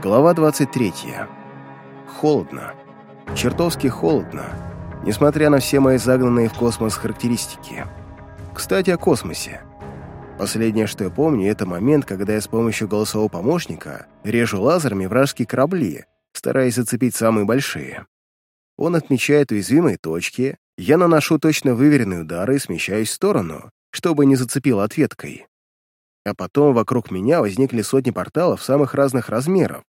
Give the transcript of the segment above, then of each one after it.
Глава 23. Холодно. Чертовски холодно, несмотря на все мои загнанные в космос характеристики. Кстати, о космосе. Последнее, что я помню, это момент, когда я с помощью голосового помощника режу лазерами вражеские корабли, стараясь зацепить самые большие. Он отмечает уязвимые точки, я наношу точно выверенные удары и смещаюсь в сторону, чтобы не зацепило ответкой. А потом вокруг меня возникли сотни порталов самых разных размеров.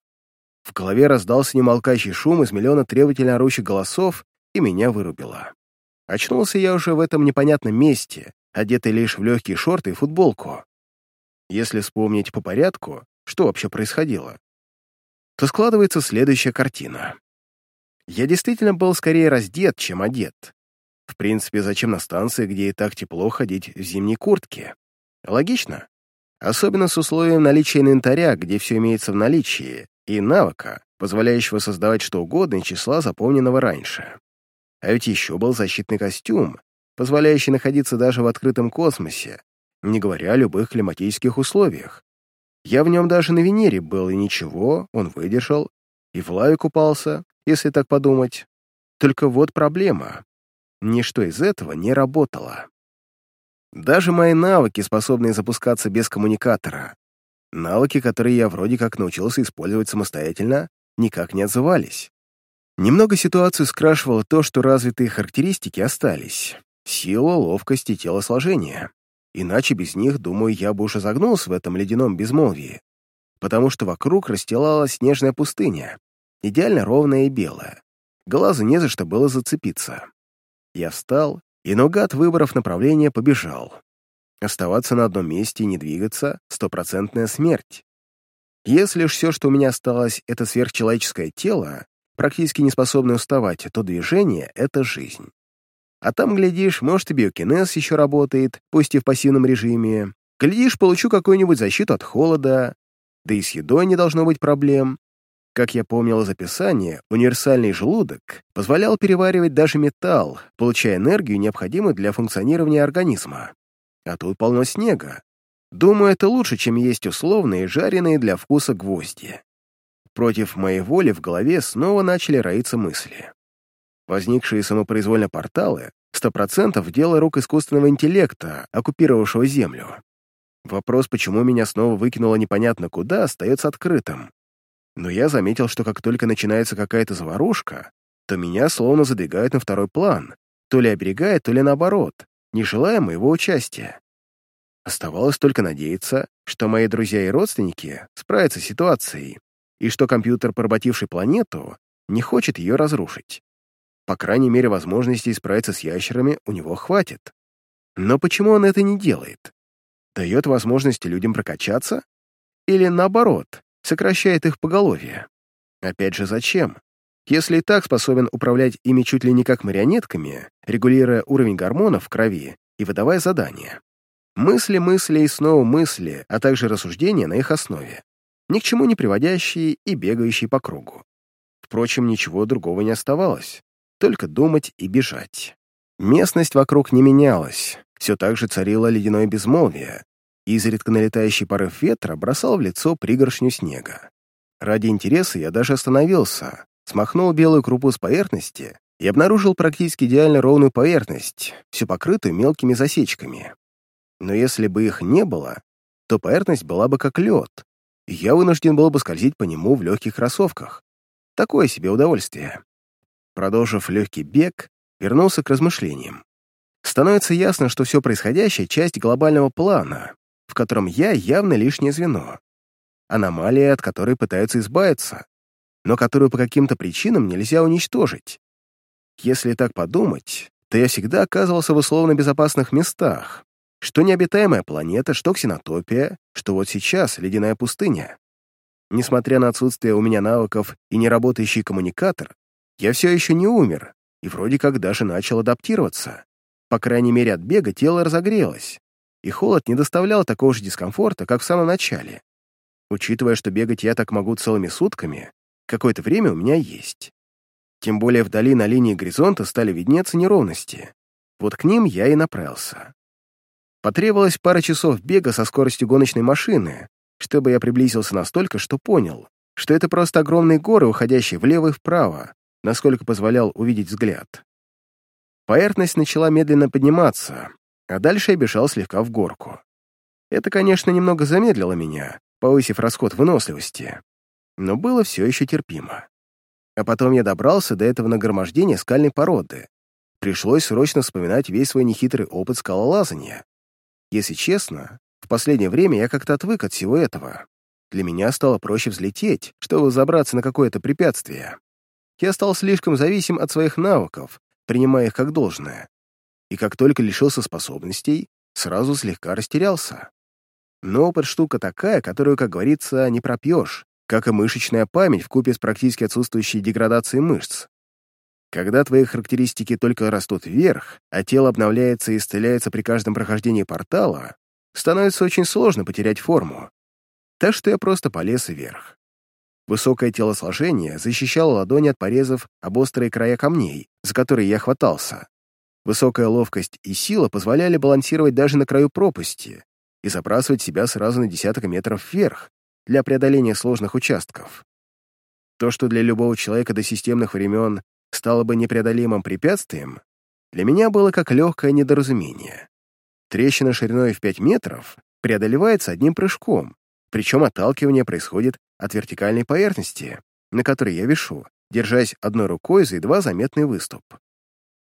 В голове раздался немолкающий шум из миллиона требовательно орущих голосов, и меня вырубило. Очнулся я уже в этом непонятном месте, одетый лишь в легкие шорты и футболку. Если вспомнить по порядку, что вообще происходило, то складывается следующая картина. Я действительно был скорее раздет, чем одет. В принципе, зачем на станции, где и так тепло, ходить в зимней куртке? Логично. Особенно с условием наличия инвентаря, где все имеется в наличии, и навыка, позволяющего создавать что угодно из числа запомненного раньше. А ведь еще был защитный костюм, позволяющий находиться даже в открытом космосе, не говоря о любых климатических условиях. Я в нем даже на Венере был, и ничего, он выдержал, и в лаве купался, если так подумать. Только вот проблема. Ничто из этого не работало. Даже мои навыки, способные запускаться без коммуникатора, навыки, которые я вроде как научился использовать самостоятельно, никак не отзывались. Немного ситуацию скрашивало то, что развитые характеристики остались. Сила, ловкость и телосложение. Иначе без них, думаю, я бы уже загнулся в этом ледяном безмолвии, потому что вокруг расстилалась снежная пустыня, идеально ровная и белая. Глазу не за что было зацепиться. Я встал и наугад, выбрав направление, побежал. Оставаться на одном месте и не двигаться — стопроцентная смерть. Если ж все, что у меня осталось, это сверхчеловеческое тело, практически не способное уставать, то движение — это жизнь. А там, глядишь, может, и биокинез еще работает, пусть и в пассивном режиме. Глядишь, получу какую-нибудь защиту от холода. Да и с едой не должно быть проблем. Как я помнил из описания, универсальный желудок позволял переваривать даже металл, получая энергию, необходимую для функционирования организма. А тут полно снега. Думаю, это лучше, чем есть условные, жареные для вкуса гвозди. Против моей воли в голове снова начали роиться мысли. Возникшие самопроизвольно порталы — сто процентов дело рук искусственного интеллекта, оккупировавшего Землю. Вопрос, почему меня снова выкинуло непонятно куда, остается открытым. Но я заметил, что как только начинается какая-то заварушка, то меня словно задвигают на второй план, то ли оберегает, то ли наоборот, не желая моего участия. Оставалось только надеяться, что мои друзья и родственники справятся с ситуацией, и что компьютер, поработивший планету, не хочет ее разрушить. По крайней мере, возможностей справиться с ящерами у него хватит. Но почему он это не делает? Дает возможности людям прокачаться? Или наоборот, сокращает их поголовье. Опять же, зачем? Если и так способен управлять ими чуть ли не как марионетками, регулируя уровень гормонов в крови и выдавая задания. Мысли, мысли и снова мысли, а также рассуждения на их основе, ни к чему не приводящие и бегающие по кругу. Впрочем, ничего другого не оставалось, только думать и бежать. Местность вокруг не менялась, все так же царило ледяное безмолвие, Изредка налетающий порыв ветра бросал в лицо пригоршню снега. Ради интереса я даже остановился, смахнул белую крупу с поверхности и обнаружил практически идеально ровную поверхность, всю покрытую мелкими засечками. Но если бы их не было, то поверхность была бы как лед, и я вынужден был бы скользить по нему в легких кроссовках. Такое себе удовольствие. Продолжив легкий бег, вернулся к размышлениям. Становится ясно, что все происходящее — часть глобального плана, в котором я явно лишнее звено. Аномалия, от которой пытаются избавиться, но которую по каким-то причинам нельзя уничтожить. Если так подумать, то я всегда оказывался в условно безопасных местах, что необитаемая планета, что ксенотопия, что вот сейчас ледяная пустыня. Несмотря на отсутствие у меня навыков и неработающий коммуникатор, я все еще не умер и вроде как даже начал адаптироваться. По крайней мере, от бега тело разогрелось, и холод не доставлял такого же дискомфорта, как в самом начале. Учитывая, что бегать я так могу целыми сутками, какое-то время у меня есть. Тем более вдали на линии горизонта стали виднеться неровности. Вот к ним я и направился. Потребовалось пара часов бега со скоростью гоночной машины, чтобы я приблизился настолько, что понял, что это просто огромные горы, уходящие влево и вправо, насколько позволял увидеть взгляд. Поверхность начала медленно подниматься, а дальше я бежал слегка в горку. Это, конечно, немного замедлило меня, повысив расход выносливости, но было все еще терпимо. А потом я добрался до этого нагромождения скальной породы. Пришлось срочно вспоминать весь свой нехитрый опыт скалолазания. Если честно, в последнее время я как-то отвык от всего этого. Для меня стало проще взлететь, чтобы забраться на какое-то препятствие. Я стал слишком зависим от своих навыков, принимая их как должное. И как только лишился способностей, сразу слегка растерялся. Но опыт штука такая, которую, как говорится, не пропьешь, как и мышечная память в купе с практически отсутствующей деградацией мышц. Когда твои характеристики только растут вверх, а тело обновляется и исцеляется при каждом прохождении портала, становится очень сложно потерять форму. Так что я просто полез вверх. Высокое телосложение защищало ладони от порезов об острые края камней, за которые я хватался. Высокая ловкость и сила позволяли балансировать даже на краю пропасти и забрасывать себя сразу на десяток метров вверх для преодоления сложных участков. То, что для любого человека до системных времен стало бы непреодолимым препятствием, для меня было как легкое недоразумение. Трещина шириной в 5 метров преодолевается одним прыжком, причем отталкивание происходит от вертикальной поверхности, на которой я вешу, держась одной рукой за едва заметный выступ.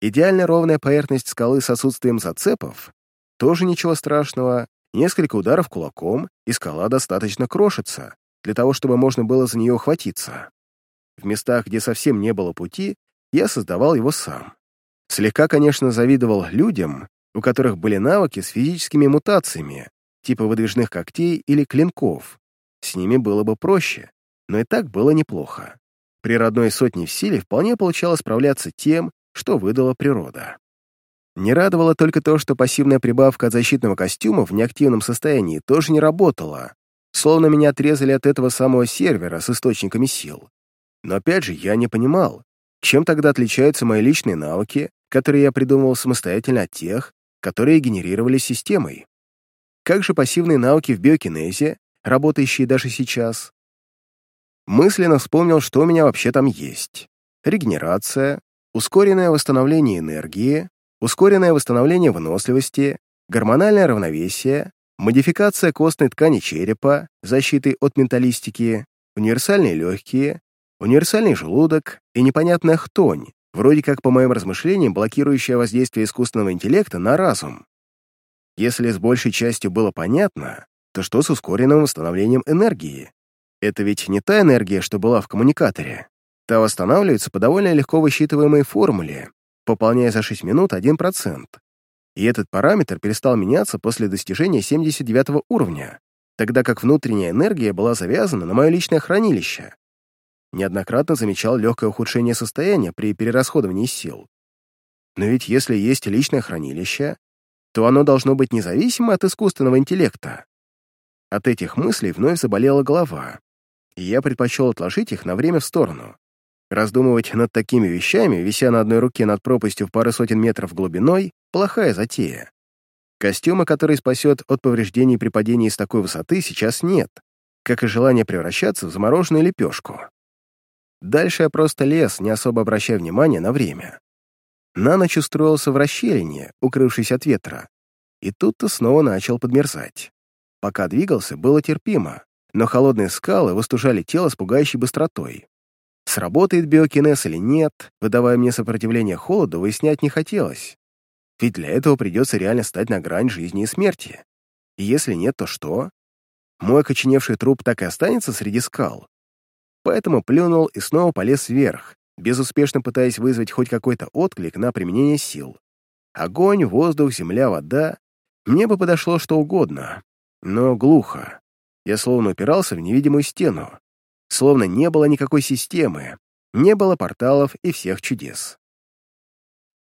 Идеально ровная поверхность скалы с отсутствием зацепов — тоже ничего страшного, несколько ударов кулаком, и скала достаточно крошится, для того, чтобы можно было за нее ухватиться. В местах, где совсем не было пути, я создавал его сам. Слегка, конечно, завидовал людям, у которых были навыки с физическими мутациями, типа выдвижных когтей или клинков. С ними было бы проще, но и так было неплохо. При родной сотне в силе вполне получалось справляться тем, что выдала природа. Не радовало только то, что пассивная прибавка от защитного костюма в неактивном состоянии тоже не работала, словно меня отрезали от этого самого сервера с источниками сил. Но опять же, я не понимал, чем тогда отличаются мои личные навыки, которые я придумывал самостоятельно от тех, которые генерировали системой. Как же пассивные навыки в биокинезе, работающие даже сейчас? Мысленно вспомнил, что у меня вообще там есть. Регенерация, ускоренное восстановление энергии, ускоренное восстановление выносливости, гормональное равновесие, модификация костной ткани черепа, защиты от менталистики, универсальные легкие, универсальный желудок и непонятная хтонь, вроде как, по моим размышлениям, блокирующая воздействие искусственного интеллекта на разум. Если с большей частью было понятно, то что с ускоренным восстановлением энергии? Это ведь не та энергия, что была в коммуникаторе. Та восстанавливается по довольно легко высчитываемой формуле, пополняя за 6 минут 1%. И этот параметр перестал меняться после достижения 79 уровня, тогда как внутренняя энергия была завязана на мое личное хранилище. Неоднократно замечал легкое ухудшение состояния при перерасходовании сил. Но ведь если есть личное хранилище, то оно должно быть независимо от искусственного интеллекта. От этих мыслей вновь заболела голова, и я предпочел отложить их на время в сторону. Раздумывать над такими вещами, вися на одной руке над пропастью в пару сотен метров глубиной, плохая затея. Костюма, который спасет от повреждений при падении с такой высоты, сейчас нет, как и желание превращаться в замороженную лепешку. Дальше я просто лез, не особо обращая внимания на время. На ночь устроился в расщелине, укрывшись от ветра, и тут-то снова начал подмерзать. Пока двигался, было терпимо, но холодные скалы выстужали тело с пугающей быстротой. Сработает биокинез или нет, выдавая мне сопротивление холоду, выяснять не хотелось. Ведь для этого придется реально стать на грань жизни и смерти. И если нет, то что? Мой окоченевший труп так и останется среди скал. Поэтому плюнул и снова полез вверх, безуспешно пытаясь вызвать хоть какой-то отклик на применение сил. Огонь, воздух, земля, вода. Мне бы подошло что угодно, но глухо. Я словно упирался в невидимую стену. Словно не было никакой системы, не было порталов и всех чудес.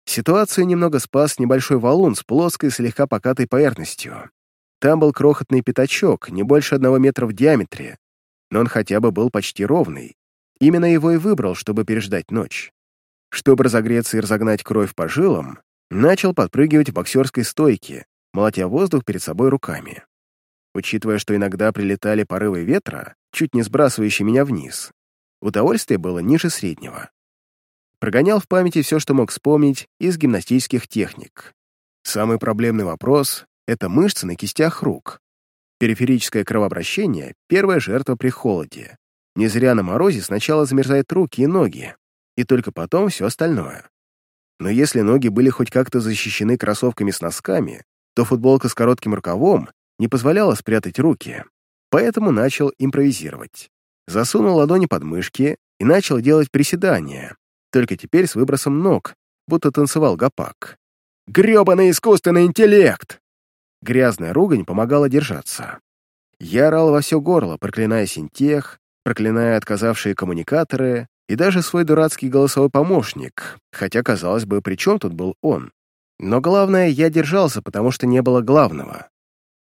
Ситуацию немного спас небольшой валун с плоской, слегка покатой поверхностью. Там был крохотный пятачок, не больше одного метра в диаметре, но он хотя бы был почти ровный, Именно его и выбрал, чтобы переждать ночь. Чтобы разогреться и разогнать кровь по жилам, начал подпрыгивать в боксерской стойке, молотя воздух перед собой руками. Учитывая, что иногда прилетали порывы ветра, чуть не сбрасывающий меня вниз. Удовольствие было ниже среднего. Прогонял в памяти все, что мог вспомнить из гимнастических техник. Самый проблемный вопрос — это мышцы на кистях рук. Периферическое кровообращение — первая жертва при холоде. Не зря на морозе сначала замерзают руки и ноги, и только потом все остальное. Но если ноги были хоть как-то защищены кроссовками с носками, то футболка с коротким рукавом не позволяла спрятать руки, поэтому начал импровизировать. Засунул ладони под мышки и начал делать приседания, только теперь с выбросом ног, будто танцевал гопак. «Грёбаный искусственный интеллект!» Грязная ругань помогала держаться. Я орал во все горло, проклиная синтех, проклиная отказавшие коммуникаторы и даже свой дурацкий голосовой помощник, хотя, казалось бы, при чем тут был он? Но главное, я держался, потому что не было главного.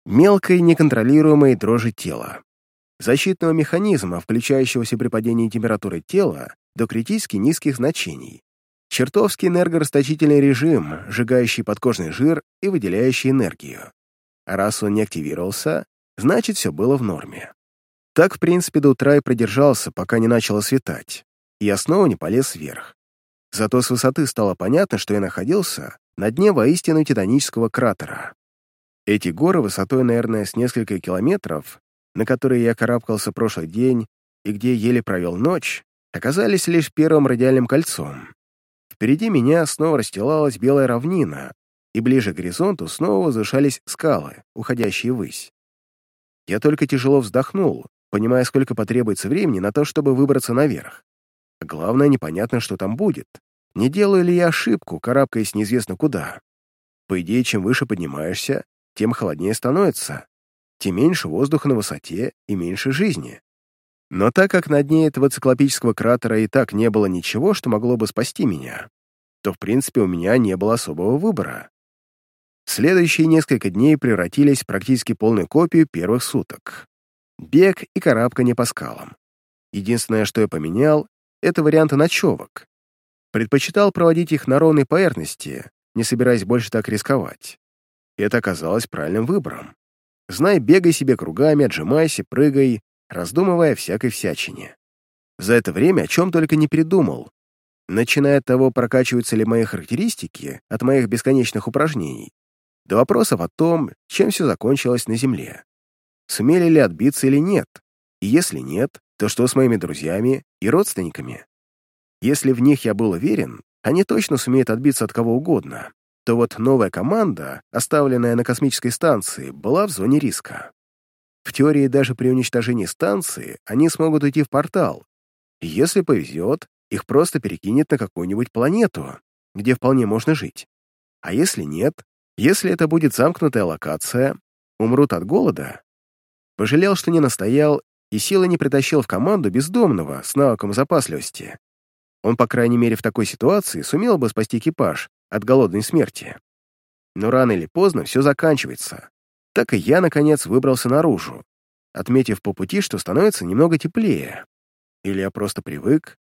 Мелкой, неконтролируемой дрожи тела. Защитного механизма, включающегося при падении температуры тела до критически низких значений. Чертовский энергорасточительный режим, сжигающий подкожный жир и выделяющий энергию. А раз он не активировался, значит, все было в норме. Так, в принципе, до утра и продержался, пока не начало светать, и я снова не полез вверх. Зато с высоты стало понятно, что я находился на дне воистину титанического кратера. Эти горы высотой, наверное, с несколько километров, на которые я карабкался прошлый день и где еле провел ночь, оказались лишь первым радиальным кольцом. Впереди меня снова расстилалась белая равнина, и ближе к горизонту снова возвышались скалы, уходящие ввысь. Я только тяжело вздохнул, понимая, сколько потребуется времени на то, чтобы выбраться наверх. главное, непонятно, что там будет. Не делаю ли я ошибку, карабкаясь неизвестно куда? По идее, чем выше поднимаешься, тем холоднее становится, тем меньше воздуха на высоте и меньше жизни. Но так как на дне этого циклопического кратера и так не было ничего, что могло бы спасти меня, то, в принципе, у меня не было особого выбора. Следующие несколько дней превратились в практически полную копию первых суток бег и карабкание по скалам. Единственное, что я поменял, это варианты ночевок. Предпочитал проводить их на ровной поверхности, не собираясь больше так рисковать. Это оказалось правильным выбором. Знай, бегай себе кругами, отжимайся, прыгай, раздумывая всякой всячине. За это время о чем только не придумал. Начиная от того, прокачиваются ли мои характеристики от моих бесконечных упражнений, до вопросов о том, чем все закончилось на Земле сумели ли отбиться или нет, и если нет, то что с моими друзьями и родственниками? Если в них я был уверен, они точно сумеют отбиться от кого угодно, то вот новая команда, оставленная на космической станции, была в зоне риска. В теории даже при уничтожении станции они смогут уйти в портал. Если повезет, их просто перекинет на какую-нибудь планету, где вполне можно жить. А если нет, если это будет замкнутая локация, умрут от голода Пожалел, что не настоял и силы не притащил в команду бездомного с навыком запасливости. Он, по крайней мере, в такой ситуации сумел бы спасти экипаж от голодной смерти. Но рано или поздно все заканчивается. Так и я, наконец, выбрался наружу, отметив по пути, что становится немного теплее. Или я просто привык.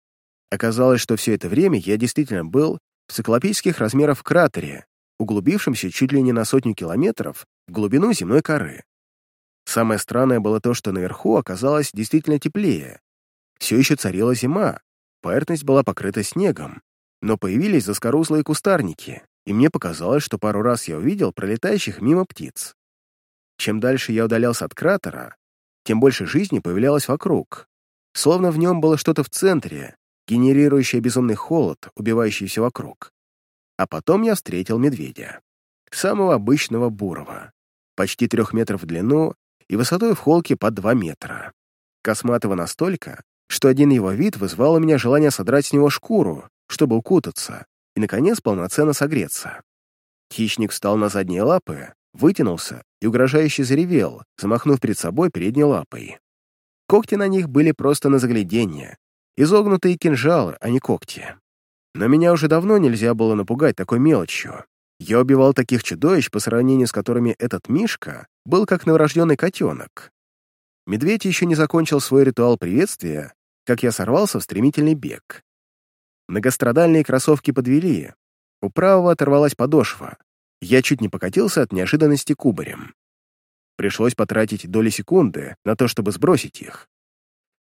Оказалось, что все это время я действительно был в циклопических размерах кратере, углубившемся чуть ли не на сотню километров в глубину земной коры. Самое странное было то, что наверху оказалось действительно теплее. Все еще царила зима, поверхность была покрыта снегом, но появились заскорузлые кустарники, и мне показалось, что пару раз я увидел пролетающих мимо птиц. Чем дальше я удалялся от кратера, тем больше жизни появлялось вокруг. Словно в нем было что-то в центре, генерирующее безумный холод, убивающий все вокруг. А потом я встретил медведя. Самого обычного бурого. Почти трех метров в длину и высотой в холке под 2 метра. Косматого настолько, что один его вид вызвал у меня желание содрать с него шкуру, чтобы укутаться и, наконец, полноценно согреться. Хищник встал на задние лапы, вытянулся и угрожающе заревел, замахнув перед собой передней лапой. Когти на них были просто на загляденье, изогнутые кинжалы, а не когти. Но меня уже давно нельзя было напугать такой мелочью. Я убивал таких чудовищ, по сравнению с которыми этот Мишка был как новорожденный котенок. Медведь еще не закончил свой ритуал приветствия, как я сорвался в стремительный бег. Многострадальные кроссовки подвели. У правого оторвалась подошва. Я чуть не покатился от неожиданности кубарем. Пришлось потратить доли секунды на то, чтобы сбросить их.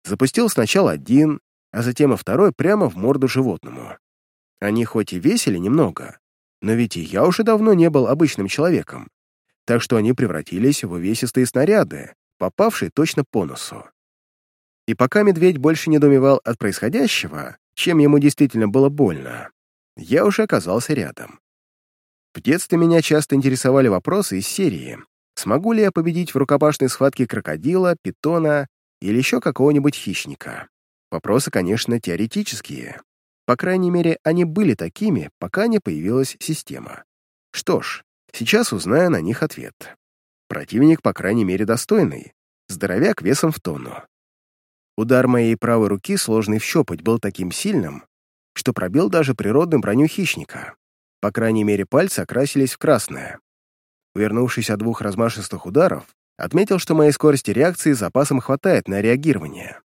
запустил сначала один, а затем и второй прямо в морду животному. Они хоть и весили немного, но ведь и я уже давно не был обычным человеком, так что они превратились в увесистые снаряды, попавшие точно по носу. И пока медведь больше не недоумевал от происходящего, чем ему действительно было больно, я уже оказался рядом. В детстве меня часто интересовали вопросы из серии «Смогу ли я победить в рукопашной схватке крокодила, питона или еще какого-нибудь хищника?» Вопросы, конечно, теоретические. По крайней мере, они были такими, пока не появилась система. Что ж, сейчас узнаю на них ответ. Противник, по крайней мере, достойный. Здоровяк весом в тонну. Удар моей правой руки, сложный в щепоть, был таким сильным, что пробил даже природную броню хищника. По крайней мере, пальцы окрасились в красное. Увернувшись от двух размашистых ударов, отметил, что моей скорости реакции запасом хватает на реагирование.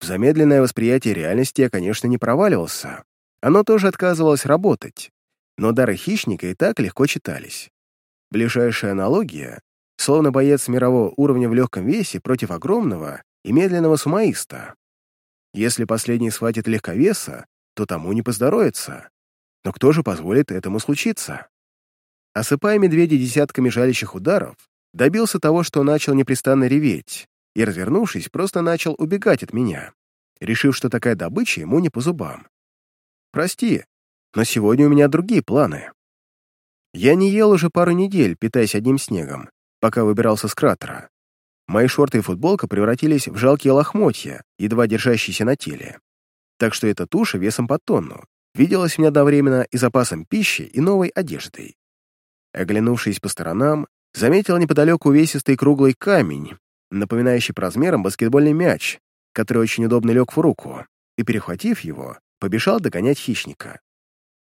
В замедленное восприятие реальности я, конечно, не проваливался. Оно тоже отказывалось работать, но дары хищника и так легко читались. Ближайшая аналогия, словно боец мирового уровня в легком весе против огромного и медленного сумаиста. Если последний схватит легковеса, то тому не поздоровится. Но кто же позволит этому случиться? Осыпая медведя десятками жалящих ударов, добился того, что начал непрестанно реветь, и, развернувшись, просто начал убегать от меня, решив, что такая добыча ему не по зубам. «Прости, но сегодня у меня другие планы. Я не ел уже пару недель, питаясь одним снегом, пока выбирался с кратера. Мои шорты и футболка превратились в жалкие лохмотья, едва держащиеся на теле так что эта туша весом по тонну виделась мне одновременно и запасом пищи, и новой одеждой. Оглянувшись по сторонам, заметил неподалеку увесистый круглый камень, напоминающий по размерам баскетбольный мяч, который очень удобно лег в руку, и, перехватив его, побежал догонять хищника.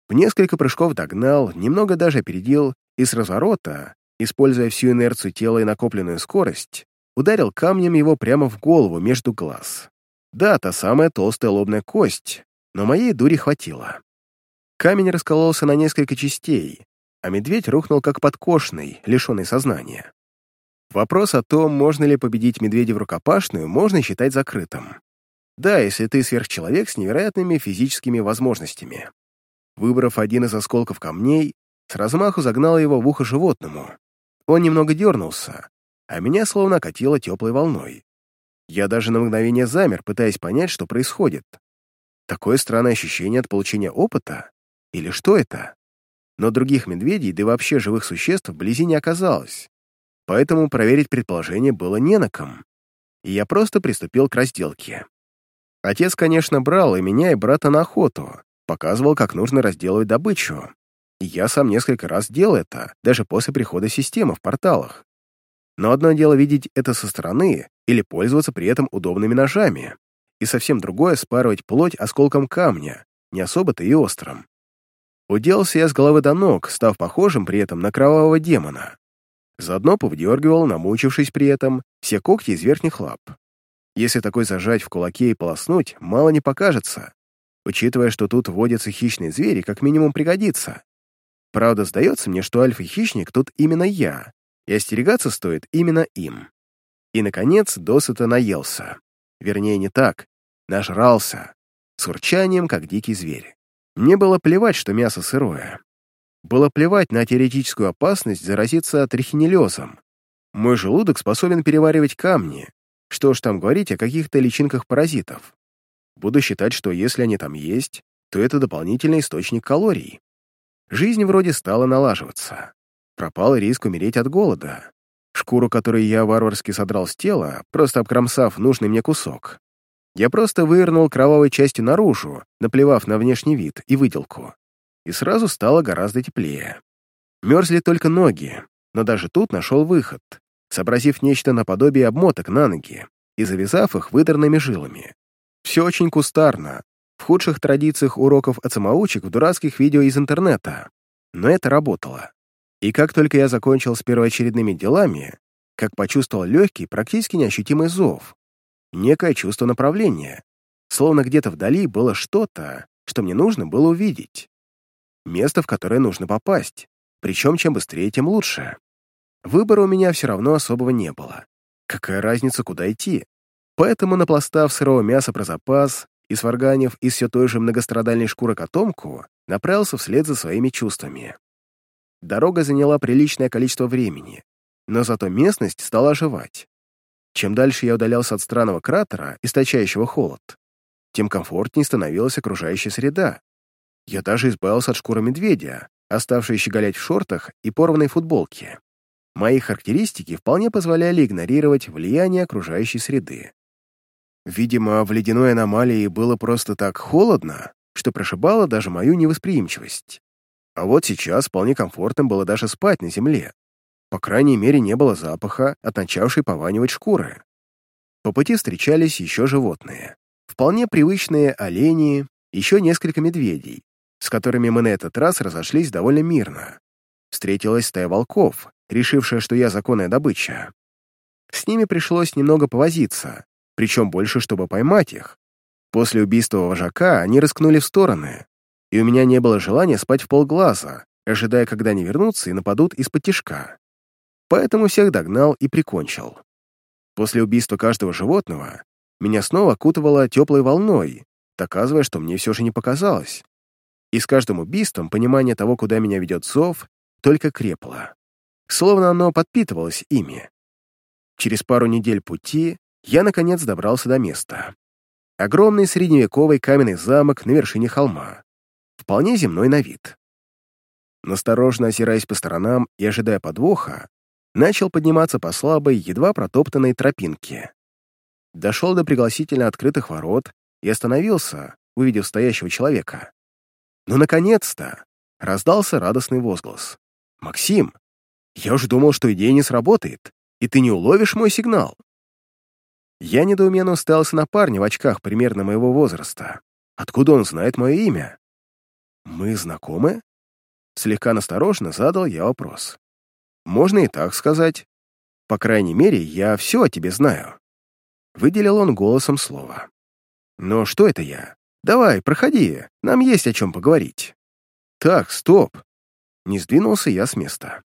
В несколько прыжков догнал, немного даже опередил, и с разворота, используя всю инерцию тела и накопленную скорость, ударил камнем его прямо в голову между глаз. Да, та самая толстая лобная кость, но моей дури хватило. Камень раскололся на несколько частей, а медведь рухнул как подкошенный, лишенный сознания. Вопрос о том, можно ли победить медведя в рукопашную, можно считать закрытым. Да, если ты сверхчеловек с невероятными физическими возможностями. Выбрав один из осколков камней, с размаху загнал его в ухо животному. Он немного дернулся, а меня словно катило теплой волной. Я даже на мгновение замер, пытаясь понять, что происходит. Такое странное ощущение от получения опыта? Или что это? Но других медведей, да и вообще живых существ вблизи не оказалось. Поэтому проверить предположение было не на ком. И я просто приступил к разделке. Отец, конечно, брал и меня, и брата на охоту, показывал, как нужно разделывать добычу. И я сам несколько раз делал это, даже после прихода системы в порталах. Но одно дело видеть это со стороны или пользоваться при этом удобными ножами, и совсем другое — спарывать плоть осколком камня, не особо-то и острым. Уделался я с головы до ног, став похожим при этом на кровавого демона. Заодно повдергивал, намучившись при этом, все когти из верхних лап. Если такой зажать в кулаке и полоснуть, мало не покажется. Учитывая, что тут водятся хищные звери, как минимум пригодится. Правда, сдается мне, что альфа-хищник тут именно я, и остерегаться стоит именно им. И, наконец, досыта наелся. Вернее, не так. Нажрался. С урчанием, как дикий зверь. Мне было плевать, что мясо сырое. Было плевать на теоретическую опасность заразиться трихинеллезом. Мой желудок способен переваривать камни. Что ж там говорить о каких-то личинках паразитов. Буду считать, что если они там есть, то это дополнительный источник калорий. Жизнь вроде стала налаживаться пропал риск умереть от голода. Шкуру, которую я варварски содрал с тела, просто обкромсав нужный мне кусок. Я просто вывернул кровавой частью наружу, наплевав на внешний вид и выделку. И сразу стало гораздо теплее. Мерзли только ноги, но даже тут нашел выход, сообразив нечто наподобие обмоток на ноги и завязав их выдранными жилами. Все очень кустарно, в худших традициях уроков от самоучек в дурацких видео из интернета. Но это работало. И как только я закончил с первоочередными делами, как почувствовал легкий, практически неощутимый зов, некое чувство направления, словно где-то вдали было что-то, что мне нужно было увидеть. Место, в которое нужно попасть, причем чем быстрее, тем лучше. Выбора у меня все равно особого не было. Какая разница, куда идти? Поэтому, напластав сырого мяса про запас и сварганив из все той же многострадальной шкуры котомку, направился вслед за своими чувствами. Дорога заняла приличное количество времени, но зато местность стала оживать. Чем дальше я удалялся от странного кратера, источающего холод, тем комфортнее становилась окружающая среда. Я даже избавился от шкуры медведя, оставшей щеголять в шортах и порванной футболке. Мои характеристики вполне позволяли игнорировать влияние окружающей среды. Видимо, в ледяной аномалии было просто так холодно, что прошибало даже мою невосприимчивость. А вот сейчас вполне комфортно было даже спать на земле. По крайней мере, не было запаха от начавшей пованивать шкуры. По пути встречались еще животные. Вполне привычные олени, еще несколько медведей, с которыми мы на этот раз разошлись довольно мирно. Встретилась стая волков, решившая, что я законная добыча. С ними пришлось немного повозиться, причем больше, чтобы поймать их. После убийства вожака они рискнули в стороны, и у меня не было желания спать в полглаза, ожидая, когда они вернутся и нападут из-под тишка. Поэтому всех догнал и прикончил. После убийства каждого животного меня снова окутывало теплой волной, доказывая, что мне все же не показалось. И с каждым убийством понимание того, куда меня ведет зов, только крепло. Словно оно подпитывалось ими. Через пару недель пути я, наконец, добрался до места. Огромный средневековый каменный замок на вершине холма. Вполне земной на вид. Насторожно озираясь по сторонам и ожидая подвоха, начал подниматься по слабой, едва протоптанной тропинке дошел до пригласительно открытых ворот и остановился, увидев стоящего человека. «Ну, наконец-то!» — раздался радостный возглас. «Максим, я уж думал, что идея не сработает, и ты не уловишь мой сигнал». Я недоуменно уставился на парня в очках примерно моего возраста. Откуда он знает мое имя? «Мы знакомы?» Слегка настороженно задал я вопрос. «Можно и так сказать. По крайней мере, я все о тебе знаю». Выделил он голосом слово. «Но что это я? Давай, проходи, нам есть о чем поговорить». «Так, стоп!» Не сдвинулся я с места.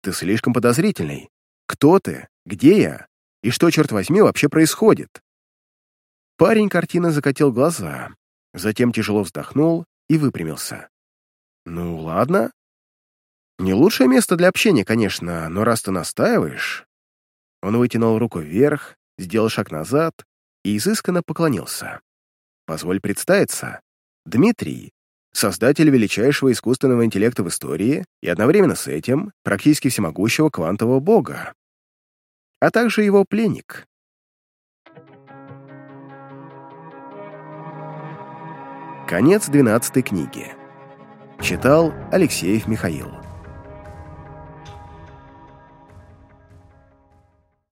«Ты слишком подозрительный. Кто ты? Где я? И что, черт возьми, вообще происходит?» Парень картина закатил глаза, затем тяжело вздохнул и выпрямился. «Ну, ладно. Не лучшее место для общения, конечно, но раз ты настаиваешь...» Он вытянул руку вверх, сделал шаг назад и изысканно поклонился. «Позволь представиться. Дмитрий, создатель величайшего искусственного интеллекта в истории и одновременно с этим практически всемогущего квантового бога, а также его пленник». Конец 12 книги. Читал Алексеев Михаил.